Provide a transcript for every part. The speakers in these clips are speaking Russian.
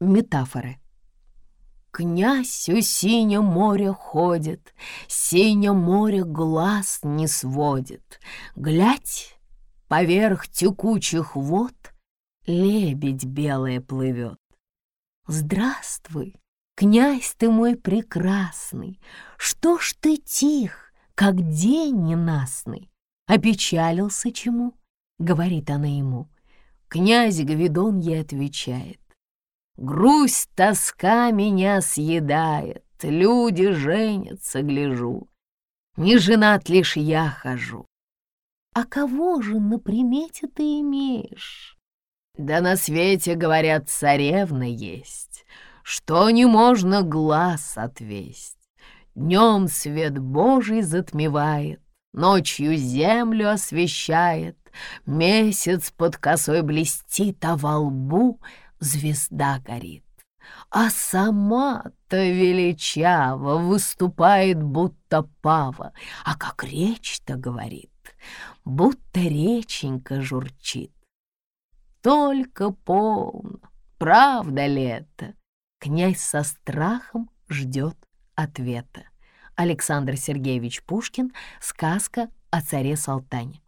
Метафоры. Князь у синего моря ходит, Синее море глаз не сводит. Глядь, поверх текучих вод Лебедь белая плывет. Здравствуй, князь ты мой прекрасный, Что ж ты тих, как день ненастный? Опечалился чему? Говорит она ему. Князь Гвидон ей отвечает. Грусть, тоска меня съедает, Люди женятся, гляжу. Не женат лишь я хожу. А кого же на примете ты имеешь? Да на свете, говорят, царевна есть, Что не можно глаз отвесть. Днем свет Божий затмевает, Ночью землю освещает, Месяц под косой блестит, А во лбу звезда горит. А сама-то величаво выступает, будто пава, А как речь-то говорит, будто реченька журчит. Только полно, правда ли это? Князь со страхом ждет ответа. Александр Сергеевич Пушкин «Сказка о царе Салтане».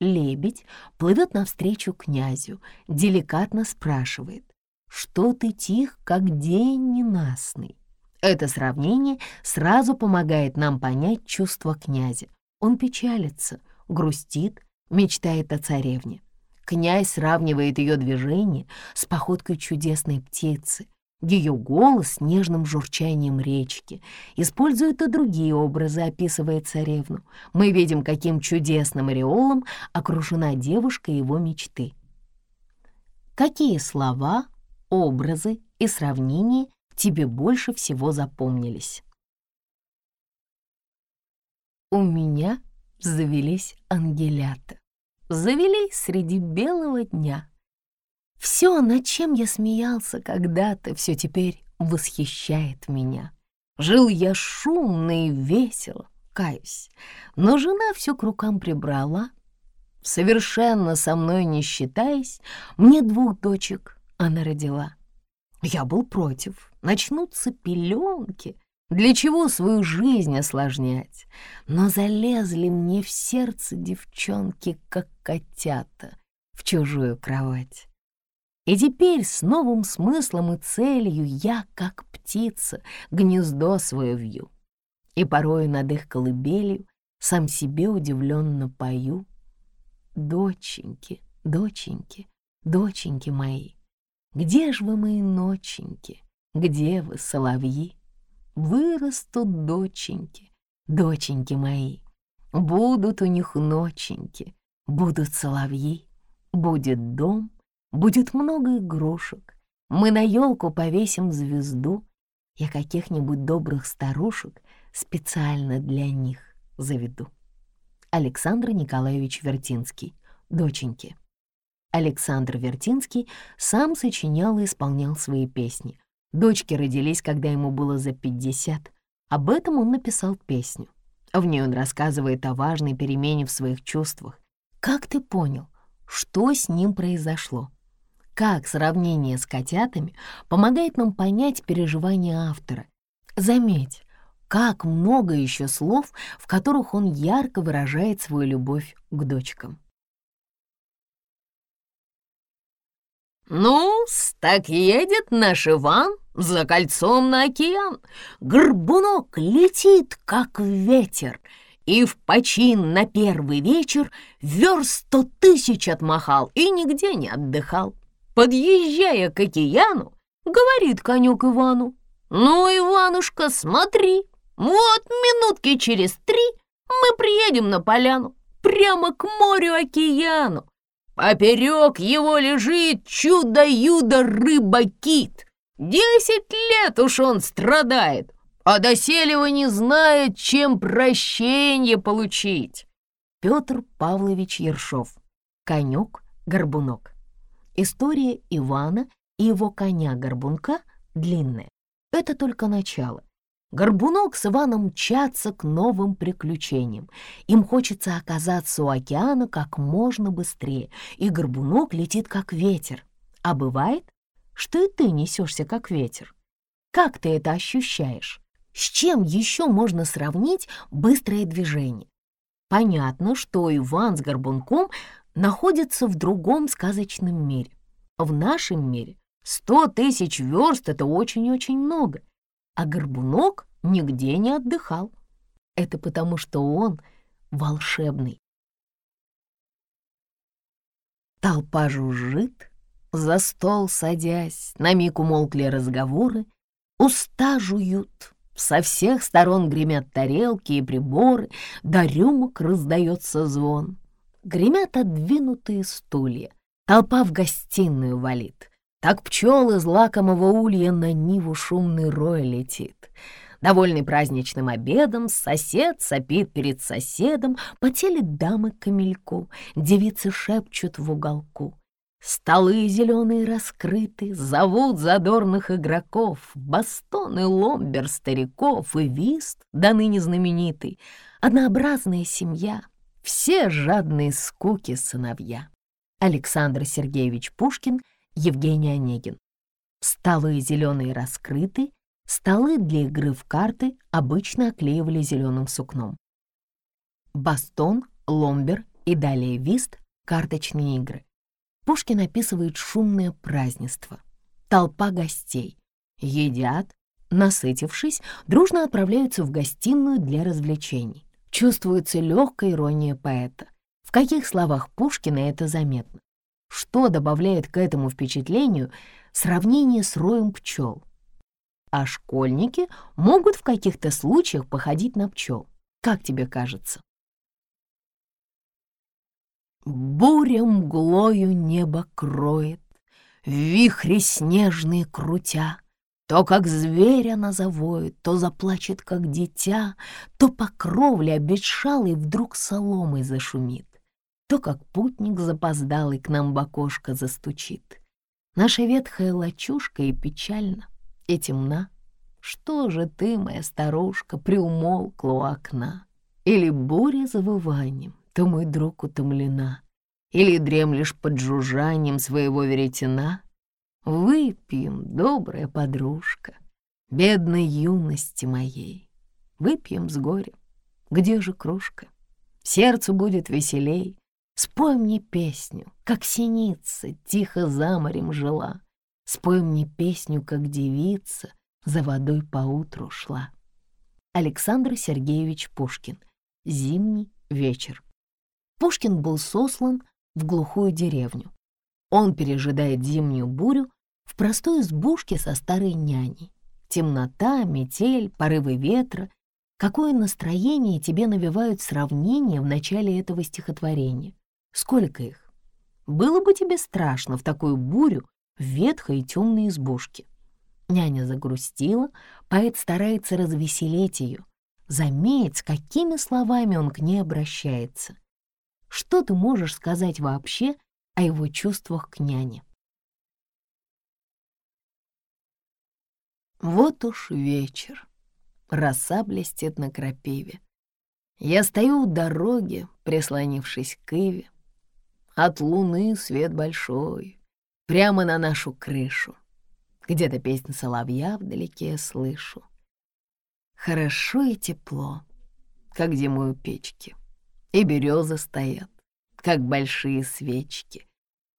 Лебедь плывет навстречу князю, деликатно спрашивает, «Что ты тих, как день ненастный?» Это сравнение сразу помогает нам понять чувство князя. Он печалится, грустит, мечтает о царевне. Князь сравнивает ее движение с походкой чудесной птицы, ее голос нежным журчанием речки. Использует и другие образы, описывая царевну. Мы видим, каким чудесным ореолом окружена девушка его мечты. Какие слова, образы и сравнения тебе больше всего запомнились? У меня завелись ангелята. Завелись среди белого дня. Все, над чем я смеялся когда-то, все теперь восхищает меня. Жил я шумно и весело, каюсь, но жена все к рукам прибрала. Совершенно со мной не считаясь, мне двух дочек она родила. Я был против, начнутся пеленки, для чего свою жизнь осложнять? Но залезли мне в сердце девчонки, как котята, в чужую кровать. И теперь с новым смыслом и целью я, как птица, гнездо свое вью. И порой над их колыбелью сам себе удивленно пою. Доченьки, доченьки, доченьки мои, где ж вы, мои ноченьки, где вы, соловьи? Вырастут доченьки, доченьки мои, будут у них ноченьки, будут соловьи, будет дом — Будет много игрушек. Мы на елку повесим звезду. Я каких-нибудь добрых старушек специально для них заведу. Александр Николаевич Вертинский. Доченьки. Александр Вертинский сам сочинял и исполнял свои песни. Дочки родились, когда ему было за 50. Об этом он написал песню. В ней он рассказывает о важной перемене в своих чувствах. Как ты понял, что с ним произошло? Как сравнение с котятами помогает нам понять переживания автора. Заметь, как много еще слов, в которых он ярко выражает свою любовь к дочкам. ну так едет наш Иван за кольцом на океан. Горбунок летит, как ветер, и в почин на первый вечер верст сто тысяч отмахал и нигде не отдыхал. Подъезжая к океану, говорит конюк Ивану, «Ну, Иванушка, смотри, вот минутки через три мы приедем на поляну, прямо к морю-океану. Поперек его лежит чудо-юдо рыба-кит. Десять лет уж он страдает, а доселе не знает, чем прощение получить». Петр Павлович Ершов. Конюк-горбунок. История Ивана и его коня-горбунка длинная. Это только начало. Горбунок с Иваном мчатся к новым приключениям. Им хочется оказаться у океана как можно быстрее, и горбунок летит как ветер. А бывает, что и ты несешься как ветер. Как ты это ощущаешь? С чем еще можно сравнить быстрое движение? Понятно, что Иван с Горбунком находятся в другом сказочном мире. В нашем мире сто тысяч верст — это очень-очень много, а Горбунок нигде не отдыхал. Это потому, что он волшебный. Толпа жужжит, за стол садясь, на миг умолкли разговоры, уста жуют, со всех сторон гремят тарелки и приборы, до рюмок раздается звон. Гремят отдвинутые стулья, толпа в гостиную валит. Так пчел из лакомого улья на ниву шумный рой летит. Довольный праздничным обедом, сосед сопит перед соседом, потелит дамы к камельку, девицы шепчут в уголку. Столы зеленые раскрыты, зовут задорных игроков, Бастон и ломбер стариков и вист, до ныне знаменитый, Однообразная семья, все жадные скуки сыновья. Александр Сергеевич Пушкин, Евгений Онегин. Столы зеленые раскрыты, столы для игры в карты обычно оклеивали зеленым сукном. Бастон, ломбер и далее вист — карточные игры. Пушкин описывает шумное празднество. Толпа гостей. Едят, насытившись, дружно отправляются в гостиную для развлечений. Чувствуется легкая ирония поэта. В каких словах Пушкина это заметно? Что добавляет к этому впечатлению сравнение с роем пчел? А школьники могут в каких-то случаях походить на пчел. Как тебе кажется? Буря мглою небо кроет, Вихри снежные крутя, То, как зверь она завоет, То заплачет, как дитя, То по кровле обетшалый Вдруг соломой зашумит, То, как путник запоздалый К нам в окошко застучит. Наша ветхая лачушка и печальна, и темна. Что же ты, моя старушка, приумолкла у окна? Или буря завыванием то мой друг утомлена, Или дремлешь под жужжанием своего веретена. Выпьем, добрая подружка, Бедной юности моей. Выпьем с горем, где же кружка? Сердцу будет веселей. Спой мне песню, как синица Тихо за морем жила. Спой мне песню, как девица За водой поутру шла. Александр Сергеевич Пушкин. Зимний вечер. Пушкин был сослан в глухую деревню. Он пережидает зимнюю бурю в простой избушке со старой няней. Темнота, метель, порывы ветра. Какое настроение тебе навевают сравнения в начале этого стихотворения? Сколько их? Было бы тебе страшно в такую бурю в ветхой и темной избушке. Няня загрустила, поэт старается развеселить ее. Заметь, какими словами он к ней обращается — что ты можешь сказать вообще о его чувствах к няне? Вот уж вечер. Роса блестит на крапиве. Я стою у дороги, прислонившись к иве. От луны свет большой, прямо на нашу крышу. Где-то песнь соловья вдалеке слышу. Хорошо и тепло, как зимой у печки и березы стоят, как большие свечки.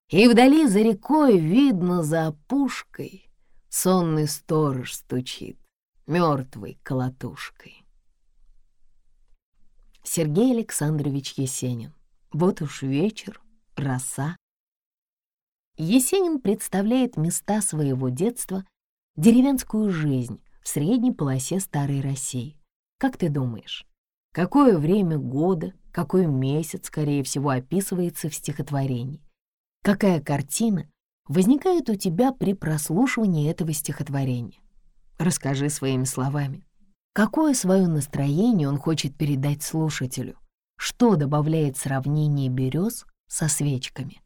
И вдали за рекой видно за опушкой сонный сторож стучит мертвой колотушкой. Сергей Александрович Есенин. Вот уж вечер, роса. Есенин представляет места своего детства, деревенскую жизнь в средней полосе старой России. Как ты думаешь, какое время года какой месяц, скорее всего, описывается в стихотворении. Какая картина возникает у тебя при прослушивании этого стихотворения? Расскажи своими словами. Какое свое настроение он хочет передать слушателю? Что добавляет сравнение берез со свечками?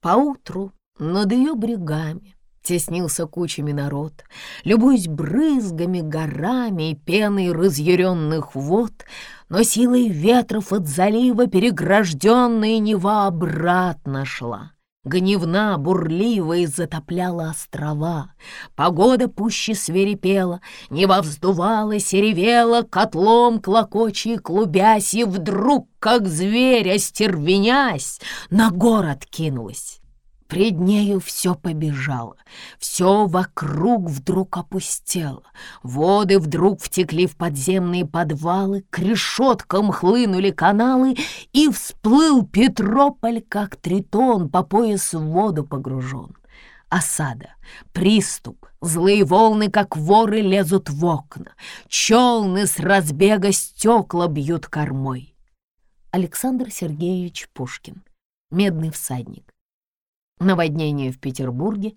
Поутру над ее брегами Теснился кучами народ, любуясь брызгами, горами и пеной разъяренных вод, но силой ветров от залива перегражденная Нева обратно шла. гневна, бурливая затопляла острова. Погода пуще свирепела, небо вздувалось и ревело, котлом клокочи клубясь, и вдруг, как зверь, остервенясь, на город кинулась. Пред нею все побежало, все вокруг вдруг опустело. Воды вдруг втекли в подземные подвалы, к решеткам хлынули каналы, и всплыл Петрополь, как тритон, по пояс в воду погружен. Осада, приступ, злые волны, как воры, лезут в окна, челны с разбега стекла бьют кормой. Александр Сергеевич Пушкин, «Медный всадник», Наводнение в Петербурге,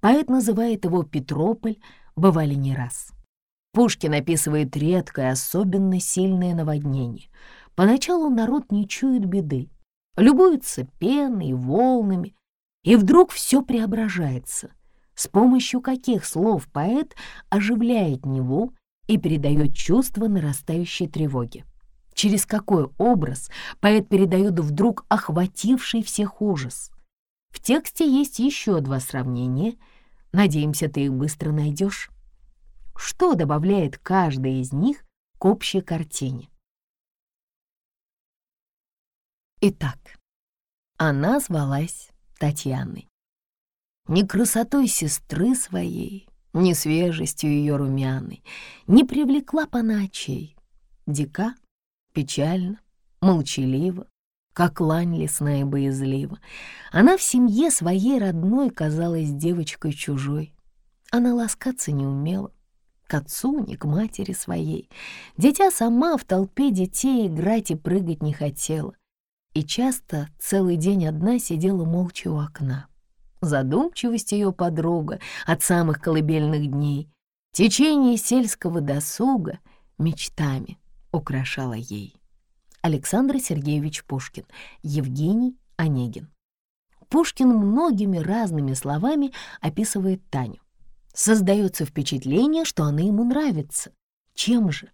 поэт называет его Петрополь, бывали не раз. Пушкин описывает редкое, особенно сильное наводнение. Поначалу народ не чует беды, любуется пеной, волнами, и вдруг все преображается. С помощью каких слов поэт оживляет Неву и передает чувство нарастающей тревоги? Через какой образ поэт передает вдруг охвативший всех ужас? В тексте есть еще два сравнения. Надеемся, ты их быстро найдешь. Что добавляет каждая из них к общей картине? Итак, она звалась Татьяной. Ни красотой сестры своей, ни свежестью ее румяной не привлекла по ночей. Дика, печально, молчаливо, как лань лесная и боязлива. Она в семье своей родной казалась девочкой чужой. Она ласкаться не умела, к отцу, ни к матери своей. Дитя сама в толпе детей играть и прыгать не хотела. И часто целый день одна сидела молча у окна. Задумчивость ее подруга от самых колыбельных дней, течение сельского досуга мечтами украшала ей. Александр Сергеевич Пушкин, Евгений Онегин. Пушкин многими разными словами описывает Таню. Создается впечатление, что она ему нравится. Чем же?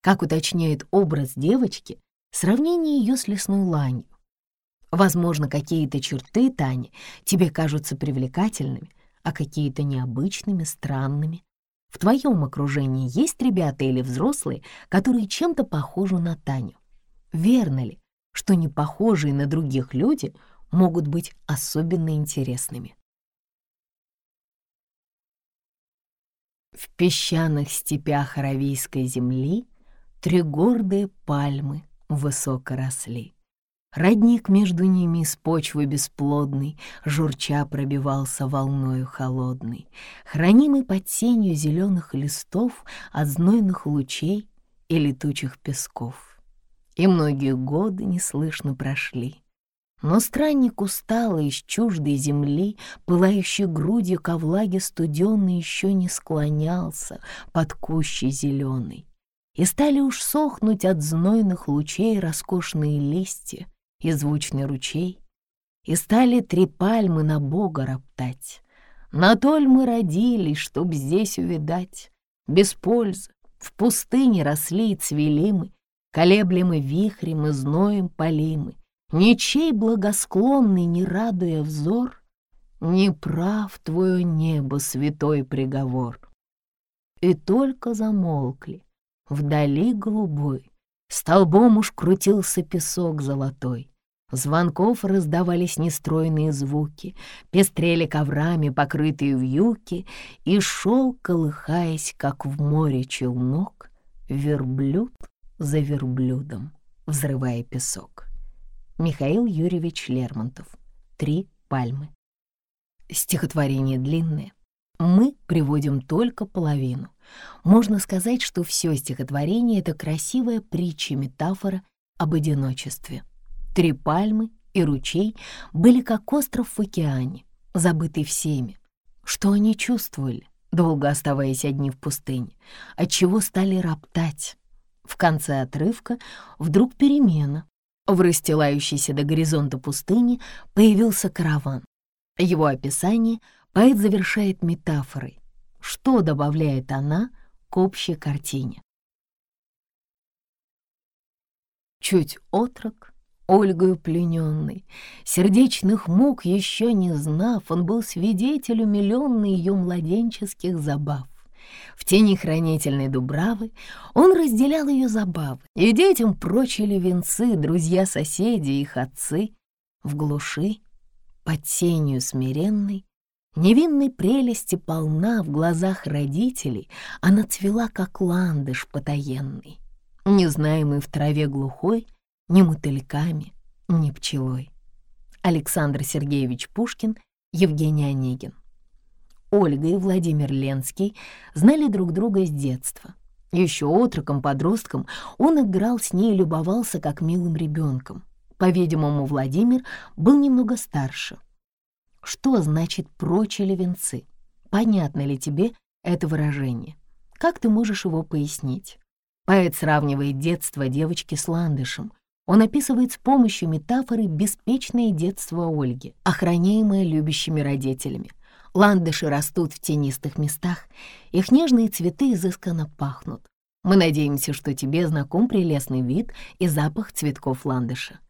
Как уточняет образ девочки, сравнение ее с лесной ланью. Возможно, какие-то черты Тани тебе кажутся привлекательными, а какие-то необычными, странными. В твоем окружении есть ребята или взрослые, которые чем-то похожи на Таню? Верно ли, что непохожие на других люди могут быть особенно интересными? В песчаных степях Аравийской земли Три гордые пальмы высоко росли. Родник между ними из почвы бесплодный, Журча пробивался волною холодной, Хранимый под тенью зеленых листов От знойных лучей и летучих песков и многие годы неслышно прошли. Но странник усталый из чуждой земли, пылающей грудью ко влаге студенной, еще не склонялся под кущей зеленой. И стали уж сохнуть от знойных лучей роскошные листья и звучный ручей, и стали три пальмы на Бога роптать. На толь мы родились, чтоб здесь увидать, без пользы, в пустыне росли и цвели мы, Колеблемы вихрем и зноем полимы, Ничей благосклонный, не радуя взор, Не прав твое небо, святой приговор. И только замолкли, вдали голубой, Столбом уж крутился песок золотой, Звонков раздавались нестройные звуки, Пестрели коврами, покрытые вьюки, И шел, колыхаясь, как в море челнок, Верблюд за верблюдом, взрывая песок. Михаил Юрьевич Лермонтов. Три пальмы. Стихотворение длинное. Мы приводим только половину. Можно сказать, что все стихотворение — это красивая притча-метафора об одиночестве. Три пальмы и ручей были как остров в океане, забытый всеми. Что они чувствовали, долго оставаясь одни в пустыне? Отчего стали роптать? В конце отрывка вдруг перемена. В расстилающейся до горизонта пустыни появился караван. Его описание поэт завершает метафорой. Что добавляет она к общей картине? Чуть отрок, Ольгою плененный. Сердечных мук еще не знав, он был свидетелем миллионной ее младенческих забав. В тени хранительной Дубравы он разделял ее забавы, и детям прочили венцы друзья-соседи, их отцы. В глуши, под тенью смиренной, невинной прелести полна в глазах родителей, она цвела, как ландыш потаенный, незнаемый в траве глухой, ни мотыльками, ни пчелой. Александр Сергеевич Пушкин, Евгений Онегин. Ольга и Владимир Ленский знали друг друга с детства. Еще отроком-подростком он играл с ней и любовался как милым ребенком. По-видимому, Владимир был немного старше. Что значит «прочили венцы»? Понятно ли тебе это выражение? Как ты можешь его пояснить? Поэт сравнивает детство девочки с ландышем. Он описывает с помощью метафоры беспечное детство Ольги, охраняемое любящими родителями. Ландыши растут в тенистых местах, их нежные цветы изысканно пахнут. Мы надеемся, что тебе знаком прелестный вид и запах цветков ландыша.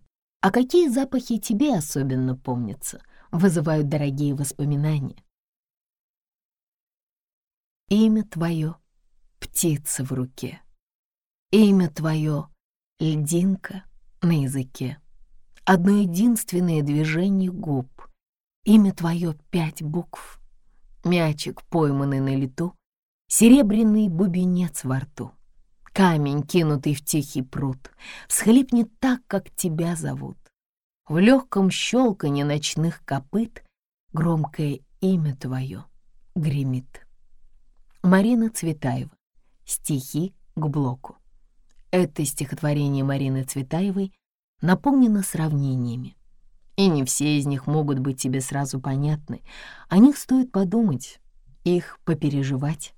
А какие запахи тебе особенно помнятся, вызывают дорогие воспоминания? Имя твое — птица в руке. Имя твое — льдинка на языке. Одно единственное движение губ — Имя твое — пять букв. Мячик, пойманный на лету, Серебряный бубенец во рту. Камень, кинутый в тихий пруд, Всхлипнет так, как тебя зовут. В легком щелканье ночных копыт Громкое имя твое гремит. Марина Цветаева. Стихи к блоку. Это стихотворение Марины Цветаевой наполнено сравнениями. И не все из них могут быть тебе сразу понятны. О них стоит подумать, их попереживать.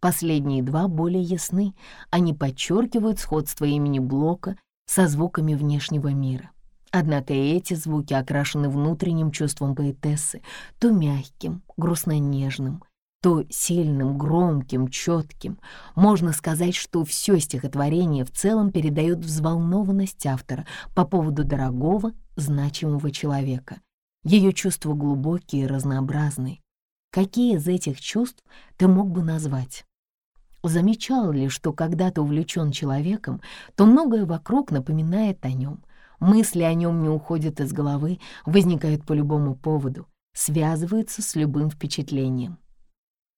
Последние два более ясны, они подчеркивают сходство имени Блока со звуками внешнего мира. Однако эти звуки окрашены внутренним чувством поэтессы, то мягким, грустно-нежным, то сильным, громким, четким. Можно сказать, что все стихотворение в целом передает взволнованность автора по поводу дорогого, значимого человека. Ее чувства глубокие и разнообразные. Какие из этих чувств ты мог бы назвать? Замечал ли, что когда ты увлечен человеком, то многое вокруг напоминает о нем. Мысли о нем не уходят из головы, возникают по любому поводу, связываются с любым впечатлением.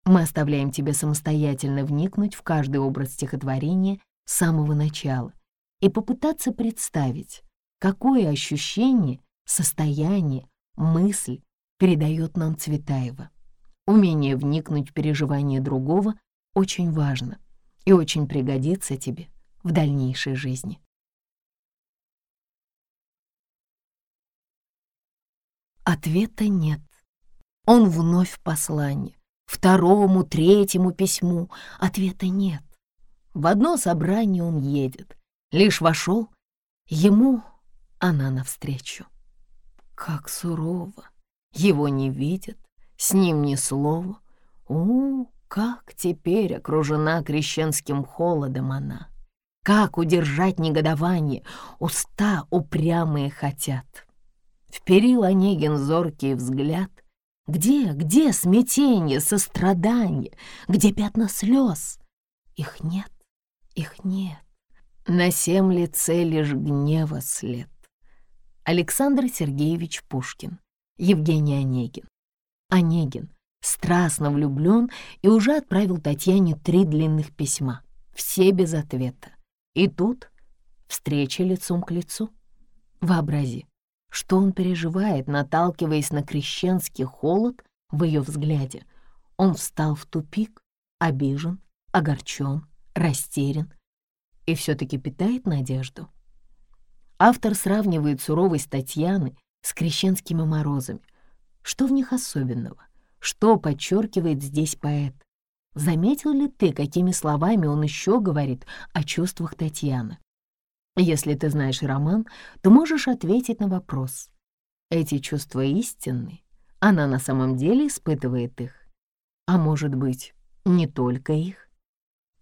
Мы оставляем тебе самостоятельно вникнуть в каждый образ стихотворения с самого начала и попытаться представить, какое ощущение, состояние, мысль передает нам Цветаева. Умение вникнуть в переживание другого очень важно и очень пригодится тебе в дальнейшей жизни. Ответа нет. Он вновь в послании второму, третьему письму. Ответа нет. В одно собрание он едет. Лишь вошел, ему она навстречу. Как сурово. Его не видят, с ним ни слова. У, как теперь окружена крещенским холодом она. Как удержать негодование? Уста упрямые хотят. Вперил Онегин зоркий взгляд, где, где смятение, сострадание? Где пятна слез? Их нет, их нет. На всем лице лишь гнева след. Александр Сергеевич Пушкин, Евгений Онегин. Онегин страстно влюблен и уже отправил Татьяне три длинных письма, все без ответа. И тут встреча лицом к лицу. Вообрази, что он переживает, наталкиваясь на крещенский холод в ее взгляде. Он встал в тупик, обижен, огорчен, растерян и все-таки питает надежду. Автор сравнивает суровость Татьяны с крещенскими морозами. Что в них особенного? Что подчеркивает здесь поэт? Заметил ли ты, какими словами он еще говорит о чувствах Татьяны? Если ты знаешь роман, то можешь ответить на вопрос. Эти чувства истинны, она на самом деле испытывает их. А может быть, не только их?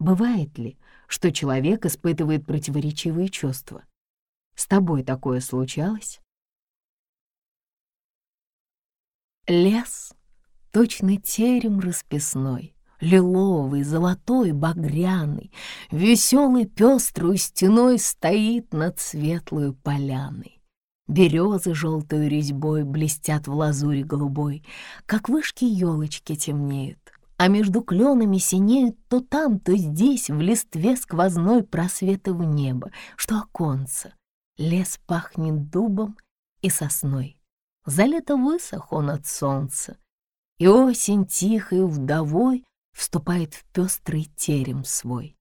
Бывает ли, что человек испытывает противоречивые чувства? С тобой такое случалось? Лес, точно терем расписной, Лиловый, золотой, багряный, Веселый пеструю стеной Стоит над светлую поляной. Березы желтой резьбой Блестят в лазуре голубой, Как вышки елочки темнеют, А между кленами синеют То там, то здесь в листве сквозной Просветы в небо, что оконца. Лес пахнет дубом и сосной. За лето высох он от солнца, И осень тихой вдовой Вступает в пестрый терем свой.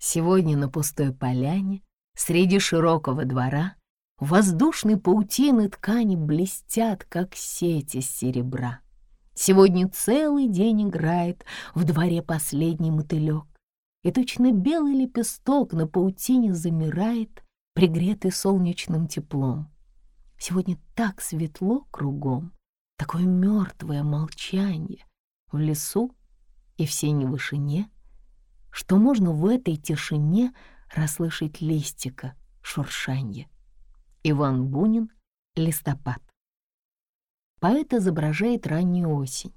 Сегодня на пустой поляне, Среди широкого двора, Воздушные паутины ткани Блестят, как сети серебра. Сегодня целый день играет В дворе последний мотылек, И точно белый лепесток На паутине замирает, Пригретый солнечным теплом. Сегодня так светло кругом, такое мертвое молчание в лесу и в синей вышине, что можно в этой тишине расслышать листика шуршанье. Иван Бунин «Листопад». Поэт изображает раннюю осень.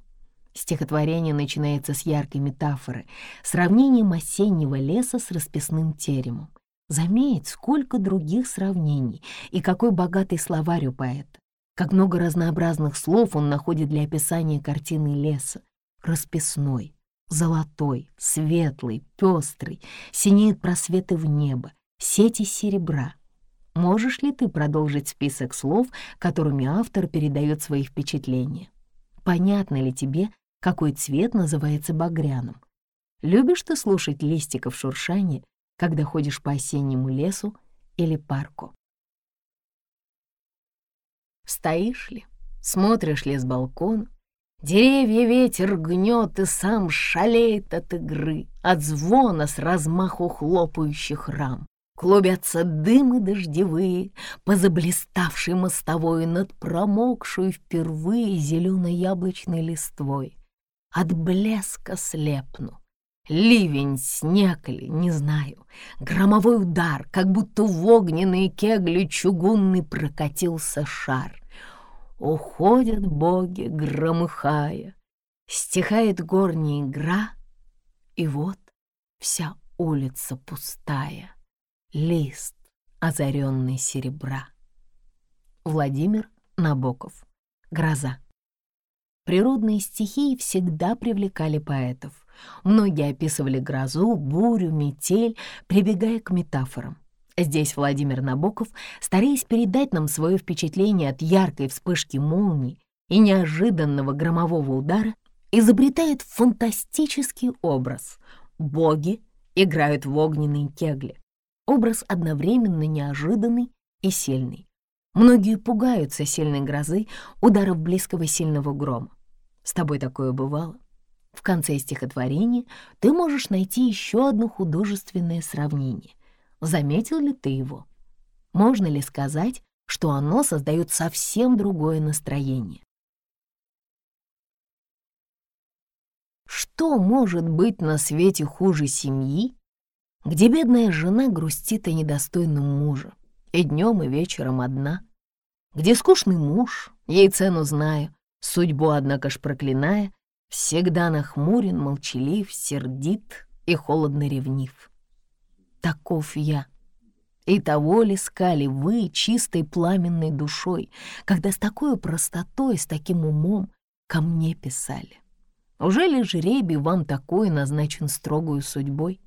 Стихотворение начинается с яркой метафоры, сравнением осеннего леса с расписным теремом. Заметь, сколько других сравнений и какой богатый словарь у поэта. Как много разнообразных слов он находит для описания картины леса. Расписной, золотой, светлый, пестрый, синеют просветы в небо, сети серебра. Можешь ли ты продолжить список слов, которыми автор передает свои впечатления? Понятно ли тебе, какой цвет называется багряным? Любишь ты слушать листиков шуршания когда ходишь по осеннему лесу или парку. Стоишь ли, смотришь ли с балкона, Деревья ветер гнет и сам шалеет от игры, От звона с размаху хлопающих рам. Клубятся дымы дождевые По заблиставшей мостовой Над промокшей впервые Зелено-яблочной листвой. От блеска слепну, Ливень, снег или, не знаю, громовой удар, как будто в огненные кегли чугунный прокатился шар. Уходят боги, громыхая, стихает горняя игра, и вот вся улица пустая, лист, озаренный серебра. Владимир Набоков. Гроза. Природные стихии всегда привлекали поэтов. Многие описывали грозу, бурю, метель, прибегая к метафорам. Здесь Владимир Набоков, стараясь передать нам свое впечатление от яркой вспышки молнии и неожиданного громового удара, изобретает фантастический образ. Боги играют в огненные кегли. Образ одновременно неожиданный и сильный. Многие пугаются сильной грозы, ударов близкого сильного грома. С тобой такое бывало? В конце стихотворения ты можешь найти еще одно художественное сравнение. Заметил ли ты его? Можно ли сказать, что оно создает совсем другое настроение? Что может быть на свете хуже семьи, где бедная жена грустит о недостойном муже, и днем, и вечером одна, где скучный муж, ей цену зная, судьбу, однако ж проклиная, Всегда нахмурен, молчалив, сердит и холодно ревнив. Таков я. И того ли скали вы чистой пламенной душой, когда с такой простотой, с таким умом ко мне писали? Уже ли жребий вам такой назначен строгую судьбой?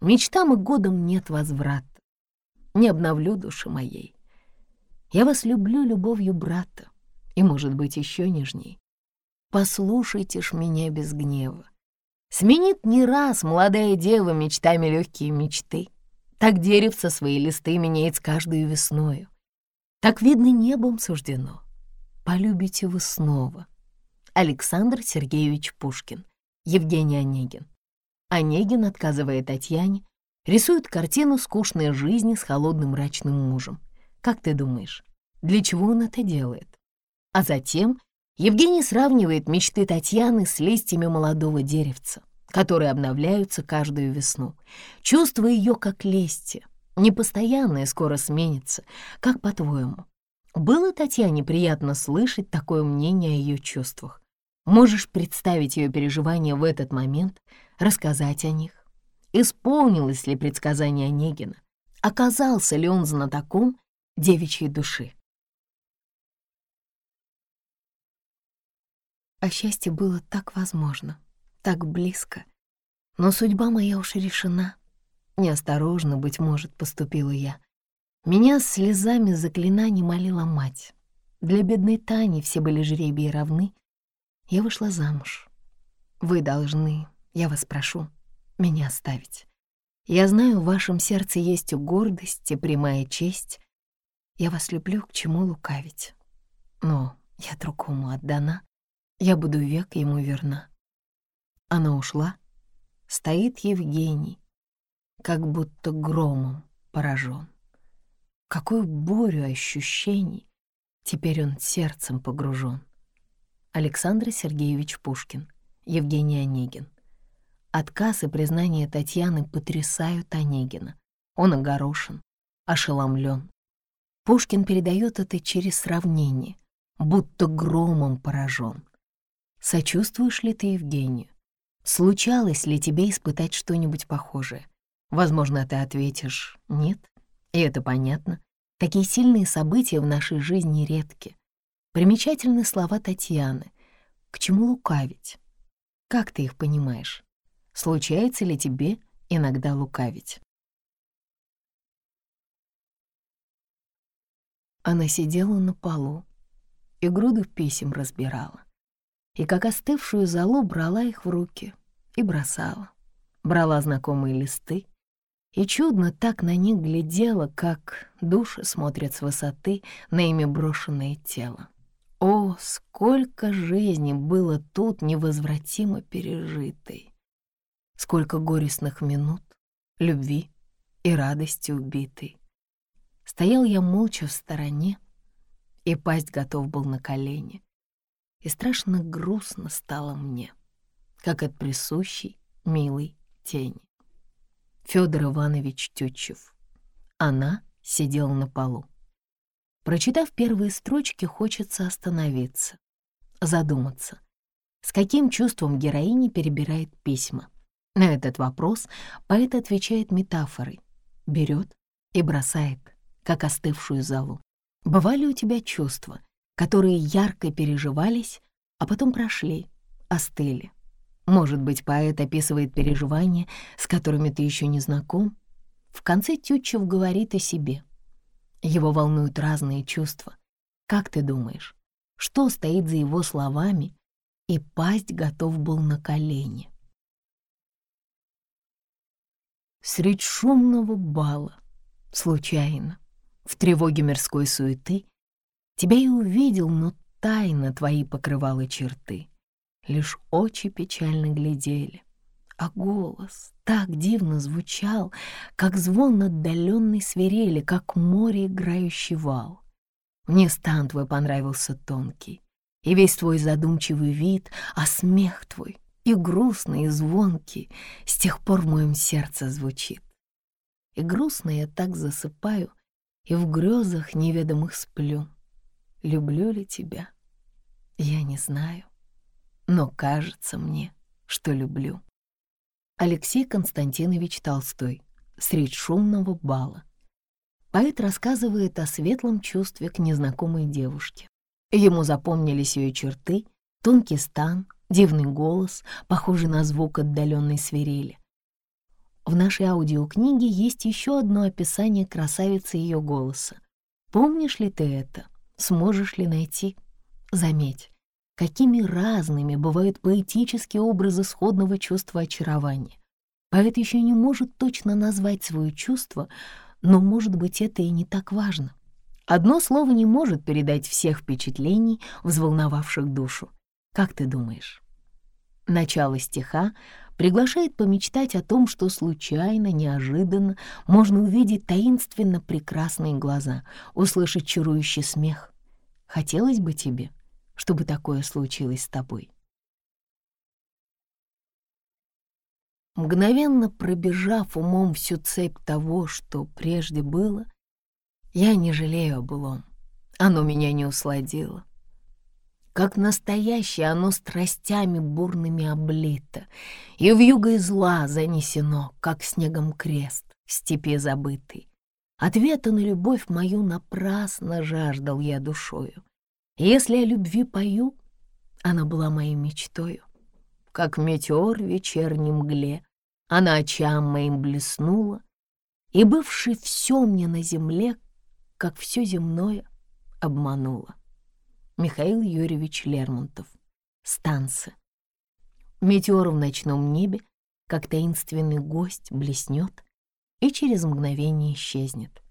Мечтам и годам нет возврата. Не обновлю души моей. Я вас люблю любовью брата, и, может быть, еще нежней. Послушайте ж меня без гнева. Сменит не раз молодая дева мечтами легкие мечты. Так деревца свои листы меняет с каждой весною. Так, видно, небом суждено. Полюбите вы снова. Александр Сергеевич Пушкин, Евгений Онегин. Онегин, отказывая Татьяне, рисует картину скучной жизни с холодным мрачным мужем. Как ты думаешь, для чего он это делает? А затем Евгений сравнивает мечты Татьяны с листьями молодого деревца, которые обновляются каждую весну. Чувствуя ее как листья, непостоянно и скоро сменится. Как по-твоему, было Татьяне приятно слышать такое мнение о ее чувствах? Можешь представить ее переживания в этот момент, рассказать о них? Исполнилось ли предсказание Онегина? Оказался ли он знатоком девичьей души? А счастье было так возможно, так близко. Но судьба моя уж решена. Неосторожно, быть может, поступила я. Меня с слезами заклинаний молила мать. Для бедной Тани все были жребии равны. Я вышла замуж. Вы должны, я вас прошу, меня оставить. Я знаю, в вашем сердце есть гордость и прямая честь. Я вас люблю, к чему лукавить. Но я другому отдана. Я буду век ему верна. Она ушла. Стоит Евгений, как будто громом поражен. Какую бурю ощущений теперь он сердцем погружен. Александр Сергеевич Пушкин, Евгений Онегин. Отказ и признание Татьяны потрясают Онегина. Он огорошен, ошеломлен. Пушкин передает это через сравнение, будто громом поражен. Сочувствуешь ли ты Евгению? Случалось ли тебе испытать что-нибудь похожее? Возможно, ты ответишь «нет», и это понятно. Такие сильные события в нашей жизни редки. Примечательны слова Татьяны. К чему лукавить? Как ты их понимаешь? Случается ли тебе иногда лукавить? Она сидела на полу и груды писем разбирала и как остывшую золу брала их в руки и бросала. Брала знакомые листы и чудно так на них глядела, как души смотрят с высоты на ими брошенное тело. О, сколько жизни было тут невозвратимо пережитой! Сколько горестных минут, любви и радости убитой! Стоял я молча в стороне, и пасть готов был на колени и страшно грустно стало мне, как от присущей милой тени. Федор Иванович Тютчев. Она сидела на полу. Прочитав первые строчки, хочется остановиться, задуматься, с каким чувством героиня перебирает письма. На этот вопрос поэт отвечает метафорой, берет и бросает, как остывшую залу. Бывали у тебя чувства, которые ярко переживались, а потом прошли, остыли. Может быть, поэт описывает переживания, с которыми ты еще не знаком? В конце Тютчев говорит о себе. Его волнуют разные чувства. Как ты думаешь, что стоит за его словами «и пасть готов был на колени»? Средь шумного бала, случайно, в тревоге мирской суеты, Тебя и увидел, но тайно твои покрывала черты. Лишь очи печально глядели, а голос так дивно звучал, как звон отдаленной свирели, как море играющий вал. Мне стан твой понравился тонкий, и весь твой задумчивый вид, а смех твой и грустный, и звонкий с тех пор в моем сердце звучит. И грустно я так засыпаю, и в грезах неведомых сплю. Люблю ли тебя? Я не знаю, но кажется мне, что люблю. Алексей Константинович Толстой. Средь шумного бала. Поэт рассказывает о светлом чувстве к незнакомой девушке. Ему запомнились ее черты, тонкий стан, дивный голос, похожий на звук отдаленной свирели. В нашей аудиокниге есть еще одно описание красавицы ее голоса. Помнишь ли ты это? Сможешь ли найти. Заметь, какими разными бывают поэтические образы сходного чувства очарования. Поэт еще не может точно назвать свое чувство, но, может быть, это и не так важно. Одно слово не может передать всех впечатлений, взволновавших душу. Как ты думаешь? Начало стиха приглашает помечтать о том, что случайно, неожиданно можно увидеть таинственно прекрасные глаза, услышать чарующий смех, Хотелось бы тебе, чтобы такое случилось с тобой. Мгновенно пробежав умом всю цепь того, что прежде было, я не жалею о былом. Оно меня не усладило. Как настоящее оно страстями бурными облито, И в юго и зла занесено, как снегом крест в степи забытый. Ответа на любовь мою напрасно жаждал я душою. если о любви пою, она была моей мечтою. Как метеор в вечернем мгле, она очам моим блеснула, И, бывший все мне на земле, как все земное, обманула. Михаил Юрьевич Лермонтов. Станция. Метеор в ночном небе, как таинственный гость, блеснет и через мгновение исчезнет.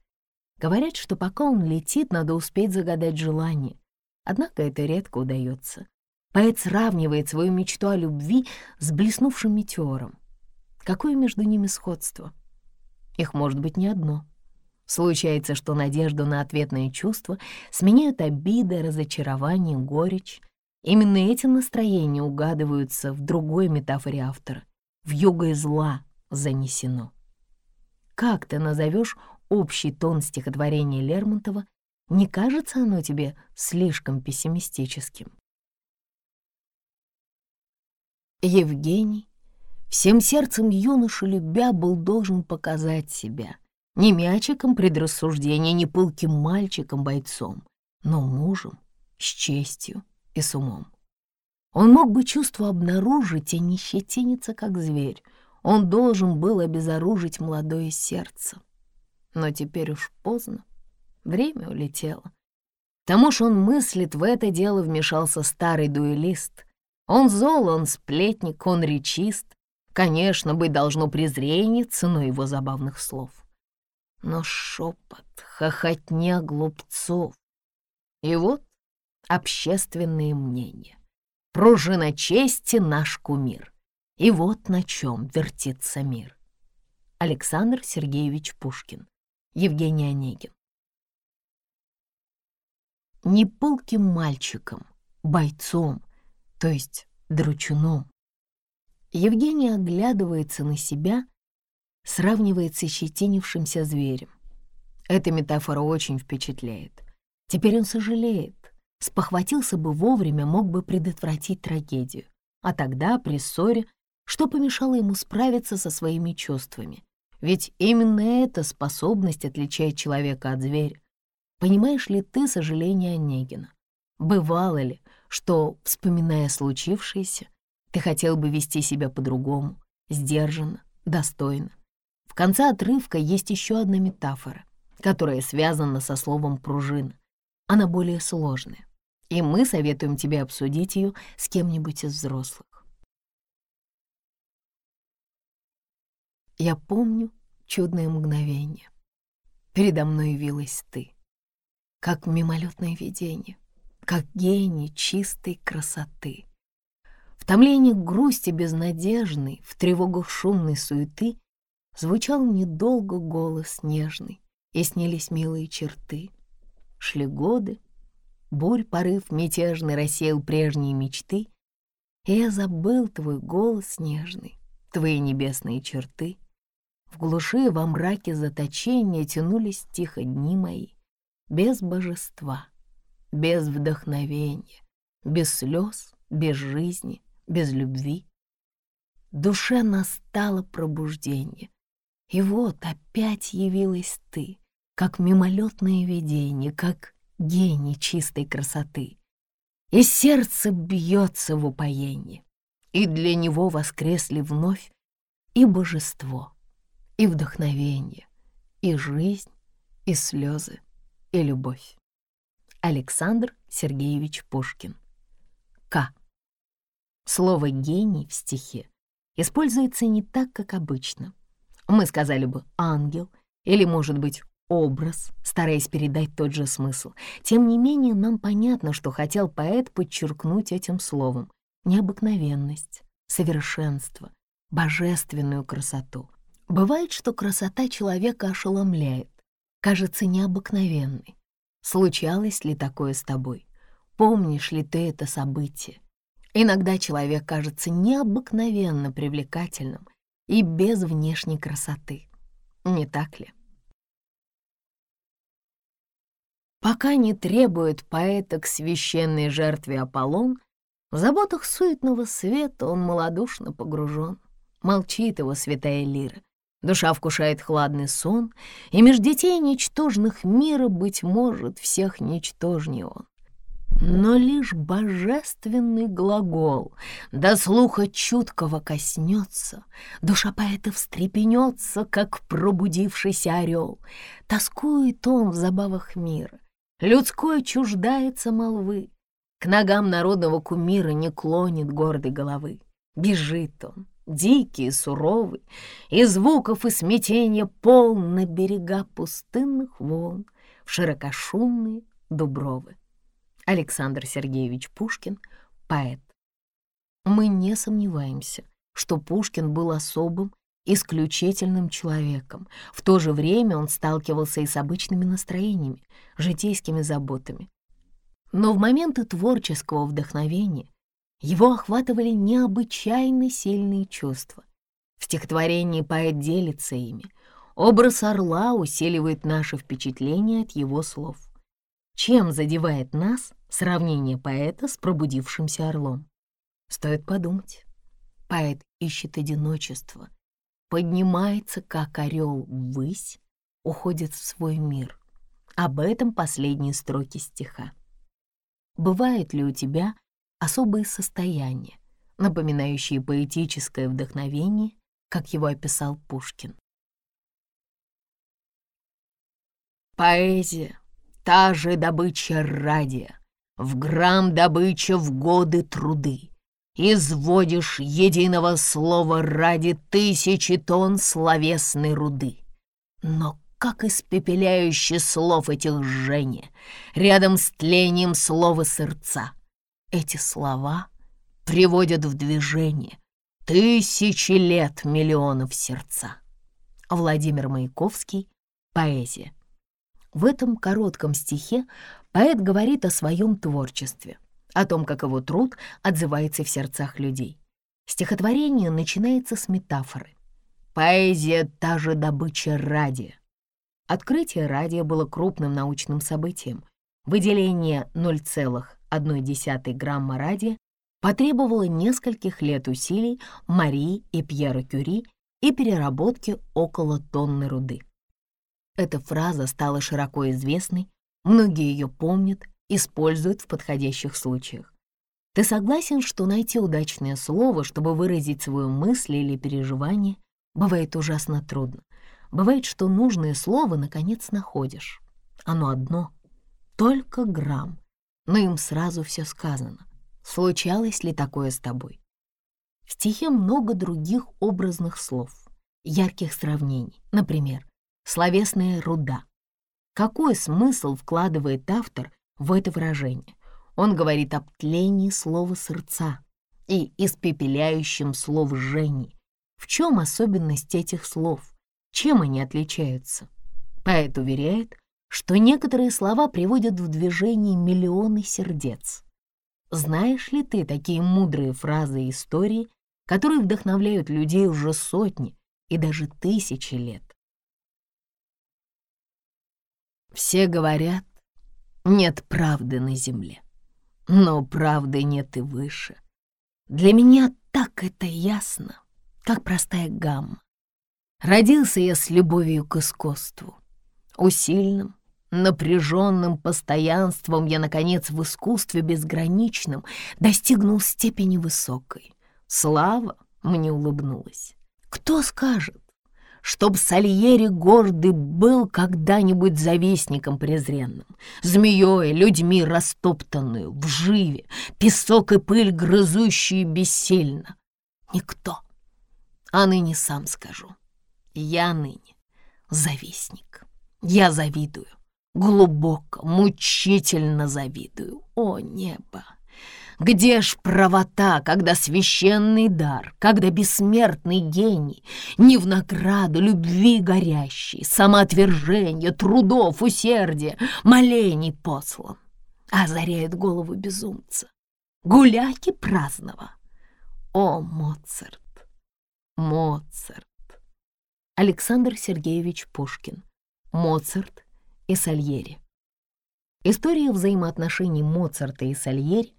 Говорят, что пока он летит, надо успеть загадать желание. Однако это редко удается. Поэт сравнивает свою мечту о любви с блеснувшим метеором. Какое между ними сходство? Их может быть не одно — Случается, что надежду на ответные чувства сменяют обиды, разочарование, горечь. Именно эти настроения угадываются в другой метафоре автора. В юго и зла занесено. Как ты назовешь общий тон стихотворения Лермонтова? Не кажется оно тебе слишком пессимистическим? Евгений, всем сердцем юношу любя, был должен показать себя, не мячиком предрассуждения, не пылким мальчиком-бойцом, но мужем с честью и с умом. Он мог бы чувство обнаружить, а не щетиниться, как зверь. Он должен был обезоружить молодое сердце. Но теперь уж поздно. Время улетело. Тому ж он мыслит, в это дело вмешался старый дуэлист. Он зол, он сплетник, он речист. Конечно, быть должно презрение ценой его забавных слов но шепот, хохотня глупцов. И вот общественные мнения. Пружина чести — наш кумир. И вот на чем вертится мир. Александр Сергеевич Пушкин. Евгений Онегин. Не пылким мальчиком, бойцом, то есть дручуном. Евгений оглядывается на себя сравнивает с ощетинившимся зверем. Эта метафора очень впечатляет. Теперь он сожалеет. Спохватился бы вовремя, мог бы предотвратить трагедию. А тогда, при ссоре, что помешало ему справиться со своими чувствами? Ведь именно эта способность отличает человека от зверя. Понимаешь ли ты сожаление Онегина? Бывало ли, что, вспоминая случившееся, ты хотел бы вести себя по-другому, сдержанно, достойно? В конце отрывка есть еще одна метафора, которая связана со словом «пружина». Она более сложная, и мы советуем тебе обсудить ее с кем-нибудь из взрослых. Я помню чудное мгновение. Передо мной явилась ты, как мимолетное видение, как гений чистой красоты. В томлении грусти безнадежной, в тревогах шумной суеты Звучал недолго голос нежный, и снились милые черты. Шли годы, бурь порыв мятежный рассеял прежние мечты, и я забыл твой голос нежный, твои небесные черты. В глуши во мраке заточения тянулись тихо дни мои, без божества, без вдохновения, без слез, без жизни, без любви. Душе настало пробуждение, и вот опять явилась ты, как мимолетное видение, как гений чистой красоты. И сердце бьется в упоении, и для него воскресли вновь и божество, и вдохновение, и жизнь, и слезы, и любовь. Александр Сергеевич Пушкин. К. Слово «гений» в стихе используется не так, как обычно — мы сказали бы «ангел» или, может быть, образ, стараясь передать тот же смысл. Тем не менее, нам понятно, что хотел поэт подчеркнуть этим словом необыкновенность, совершенство, божественную красоту. Бывает, что красота человека ошеломляет, кажется необыкновенной. Случалось ли такое с тобой? Помнишь ли ты это событие? Иногда человек кажется необыкновенно привлекательным, и без внешней красоты. Не так ли? Пока не требует поэта к священной жертве Аполлон, в заботах суетного света он малодушно погружен. Молчит его святая лира. Душа вкушает хладный сон, и меж детей ничтожных мира, быть может, всех ничтожнее он. Но лишь божественный глагол до слуха чуткого коснется, душа поэта встрепенется, как пробудившийся орел. Тоскует он в забавах мира, людское чуждается молвы, к ногам народного кумира не клонит гордой головы. Бежит он, дикий и суровый, и звуков и смятения полн на берега пустынных волн, в широкошумные дубровы. Александр Сергеевич Пушкин, поэт. Мы не сомневаемся, что Пушкин был особым, исключительным человеком. В то же время он сталкивался и с обычными настроениями, житейскими заботами. Но в моменты творческого вдохновения его охватывали необычайно сильные чувства. В стихотворении поэт делится ими. Образ орла усиливает наше впечатление от его слов. Чем задевает нас сравнение поэта с пробудившимся орлом? Стоит подумать. Поэт ищет одиночество, поднимается, как орел, ввысь, уходит в свой мир. Об этом последние строки стиха. Бывает ли у тебя особые состояния, напоминающие поэтическое вдохновение, как его описал Пушкин. Поэзия — та же добыча радия, в грамм добыча в годы труды. Изводишь единого слова ради тысячи тонн словесной руды. Но как испепеляющий слов этих жжение, рядом с тлением слова сердца — эти слова приводят в движение тысячи лет миллионов сердца. Владимир Маяковский «Поэзия». В этом коротком стихе поэт говорит о своем творчестве, о том, как его труд отзывается в сердцах людей. Стихотворение начинается с метафоры. Поэзия — та же добыча радия. Открытие радия было крупным научным событием. Выделение 0,1 0,1 грамма радия потребовало нескольких лет усилий Марии и Пьера Кюри и переработки около тонны руды. Эта фраза стала широко известной, многие ее помнят, используют в подходящих случаях. Ты согласен, что найти удачное слово, чтобы выразить свою мысль или переживание, бывает ужасно трудно. Бывает, что нужное слово наконец находишь. Оно одно, только грамм, но им сразу все сказано. Случалось ли такое с тобой? В стихе много других образных слов, ярких сравнений. Например, словесная руда. Какой смысл вкладывает автор в это выражение? Он говорит об тлении слова сердца и испепеляющем слов жжении. В чем особенность этих слов? Чем они отличаются? Поэт уверяет, что некоторые слова приводят в движение миллионы сердец. Знаешь ли ты такие мудрые фразы и истории, которые вдохновляют людей уже сотни и даже тысячи лет? Все говорят, нет правды на земле, но правды нет и выше. Для меня так это ясно, как простая гамма. Родился я с любовью к искусству, усильным, Напряженным постоянством я, наконец, в искусстве безграничном достигнул степени высокой. Слава мне улыбнулась. Кто скажет, чтоб Сальери гордый был когда-нибудь завистником презренным, змеей, людьми растоптанную, в живе, песок и пыль грызущие бессильно? Никто. А ныне сам скажу. Я ныне завистник. Я завидую глубоко, мучительно завидую. О, небо! Где ж правота, когда священный дар, когда бессмертный гений, не в награду любви горящий, самоотвержения, трудов, усердия, молений послан, озаряет голову безумца, гуляки праздного? О, Моцарт! Моцарт. Александр Сергеевич Пушкин. Моцарт и Сальери. История взаимоотношений Моцарта и Сальери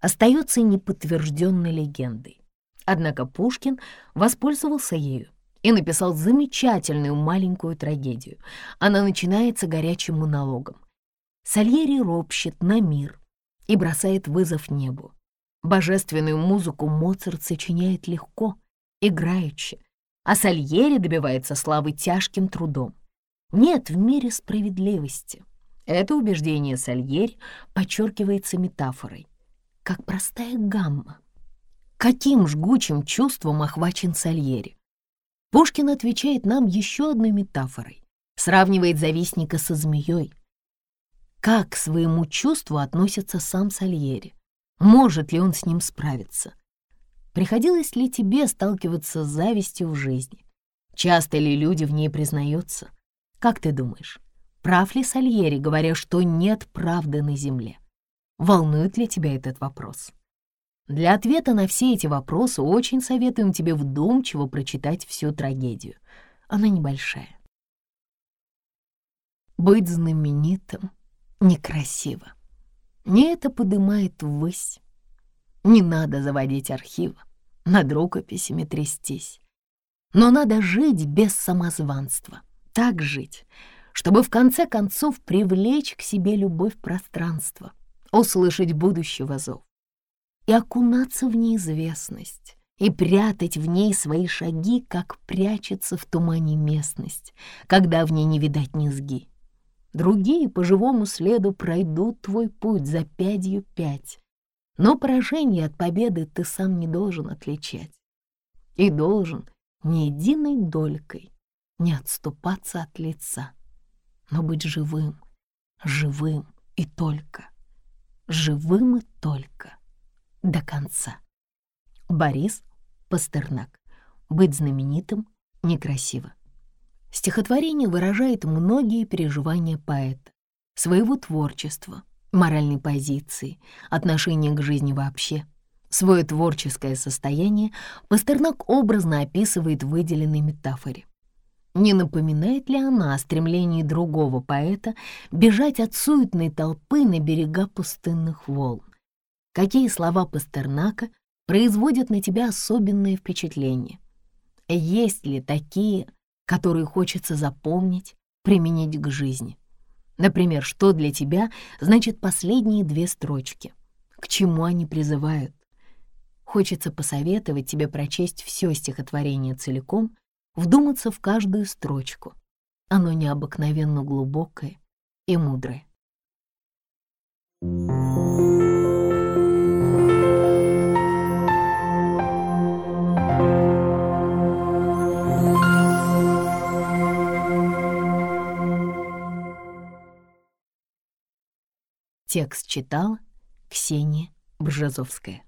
остается неподтвержденной легендой. Однако Пушкин воспользовался ею и написал замечательную маленькую трагедию. Она начинается горячим монологом. Сальери ропщет на мир и бросает вызов небу. Божественную музыку Моцарт сочиняет легко, играючи, а Сальери добивается славы тяжким трудом. Нет в мире справедливости. Это убеждение Сальери подчеркивается метафорой, как простая гамма. Каким жгучим чувством охвачен Сальери? Пушкин отвечает нам еще одной метафорой, сравнивает завистника со змеей. Как к своему чувству относится сам Сальери? Может ли он с ним справиться? Приходилось ли тебе сталкиваться с завистью в жизни? Часто ли люди в ней признаются? Как ты думаешь, прав ли Сальери, говоря, что нет правды на земле? Волнует ли тебя этот вопрос? Для ответа на все эти вопросы очень советуем тебе вдумчиво прочитать всю трагедию. Она небольшая. Быть знаменитым некрасиво. Не это подымает ввысь, не надо заводить архивы, над рукописями трястись. Но надо жить без самозванства, так жить, чтобы в конце концов привлечь к себе любовь пространства, услышать будущего зов и окунаться в неизвестность, и прятать в ней свои шаги, как прячется в тумане местность, когда в ней не видать низги. Другие по живому следу пройдут твой путь за пятью пять, но поражение от победы ты сам не должен отличать. И должен ни единой долькой не отступаться от лица, но быть живым, живым и только, живым и только до конца. Борис Пастернак. Быть знаменитым некрасиво. Стихотворение выражает многие переживания поэта, своего творчества, моральной позиции, отношения к жизни вообще. Свое творческое состояние Пастернак образно описывает в выделенной метафоре. Не напоминает ли она о стремлении другого поэта бежать от суетной толпы на берега пустынных волн? Какие слова Пастернака производят на тебя особенное впечатление? Есть ли такие, которые хочется запомнить, применить к жизни? Например, что для тебя значит последние две строчки? К чему они призывают? Хочется посоветовать тебе прочесть все стихотворение целиком, вдуматься в каждую строчку. Оно необыкновенно глубокое и мудрое. Текст читала Ксения Бжезовская.